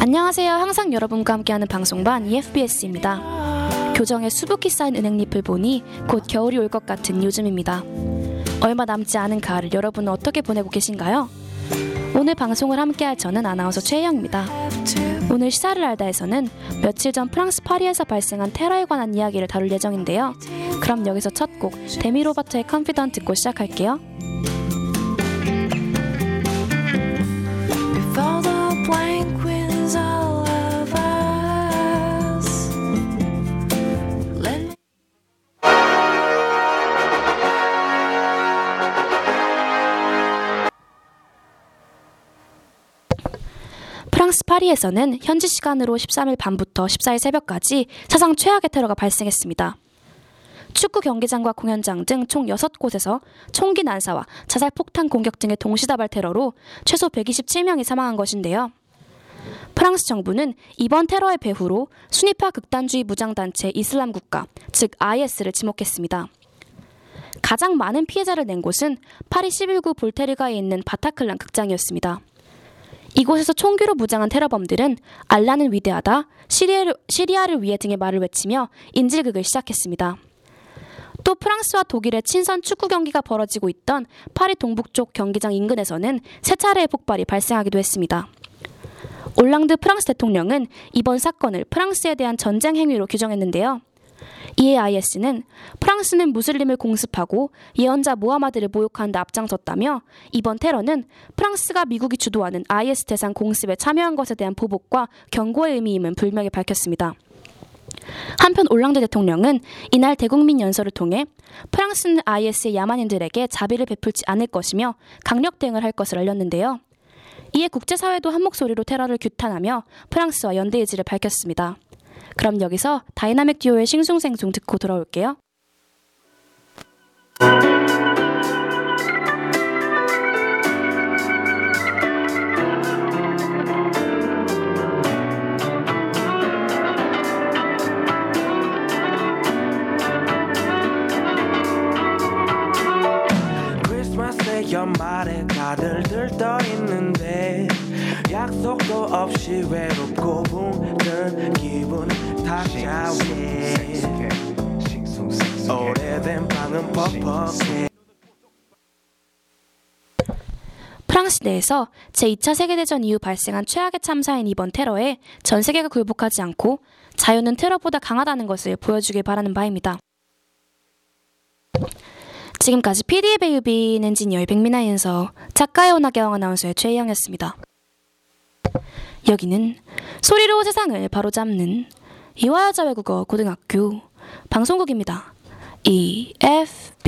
안녕하세요. 항상 여러분과 함께하는 방송반 EFBS입니다. 교정에 수북히 쌓인 은행잎을 보니 곧 겨울이 올 것 같은 요즘입니다. 얼마 남지 않은 가을을 여러분은 어떻게 보내고 계신가요? 오늘 방송을 함께할 저는 아나운서 최혜영입니다. 오늘 시사를 알다에서는 며칠 전 프랑스 파리에서 발생한 테러에 관한 이야기를 다룰 예정인데요. 그럼 여기서 첫 곡 데미 로버트의 컨피던 듣고 시작할게요. 프랑스 파리에서는 현지 시간으로 13일 밤부터 14일 새벽까지 사상 최악의 테러가 발생했습니다. 축구 경기장과 공연장 등 총 6곳에서 총기 난사와 자살 폭탄 공격 등의 동시다발 테러로 최소 127명이 사망한 것인데요. 프랑스 정부는 이번 테러의 배후로 순위파 극단주의 무장단체 이슬람 국가, 즉 IS를 지목했습니다. 가장 많은 피해자를 낸 곳은 파리 11구 볼테르가에 있는 바타클란 극장이었습니다. 이곳에서 총기로 무장한 테러범들은 알라는 위대하다, 시리아를, 시리아를 위해 등의 말을 외치며 인질극을 시작했습니다. 또 프랑스와 독일의 친선 축구 경기가 벌어지고 있던 파리 동북쪽 경기장 인근에서는 세 차례의 폭발이 발생하기도 했습니다. 올랑드 프랑스 대통령은 이번 사건을 프랑스에 대한 전쟁 행위로 규정했는데요. 이에 IS는 프랑스는 무슬림을 공습하고 예언자 모하마드를 모욕하는 데 앞장섰다며 이번 테러는 프랑스가 미국이 주도하는 IS 대상 공습에 참여한 것에 대한 보복과 경고의 의미임을 분명히 밝혔습니다. 한편 올랑드 대통령은 이날 대국민 연설을 통해 프랑스는 IS의 야만인들에게 자비를 베풀지 않을 것이며 강력 대응을 할 것을 알렸는데요. 이에 국제사회도 한 목소리로 테러를 규탄하며 프랑스와 연대 의지를 밝혔습니다. 그럼 여기서 다이나믹 듀오의 싱숭생숭 듣고 돌아올게요. 연말에 다들 들떠 있는데 약속도 없이 외롭고 붕든 기분 탁자위에 오래된 방은 퍽퍽해 프랑스 내에서 제2차 세계대전 이후 발생한 최악의 참사인 이번 테러에 전 세계가 굴복하지 않고 자유는 테러보다 강하다는 것을 보여주길 바라는 바입니다. 지금까지 PD의 배우빈 엔지니어의 백민아 연서 작가의 오나경 아나운서의 최희영이었습니다. 여기는 소리로 세상을 바로잡는 이화여자 외국어 고등학교 방송국입니다. EFBS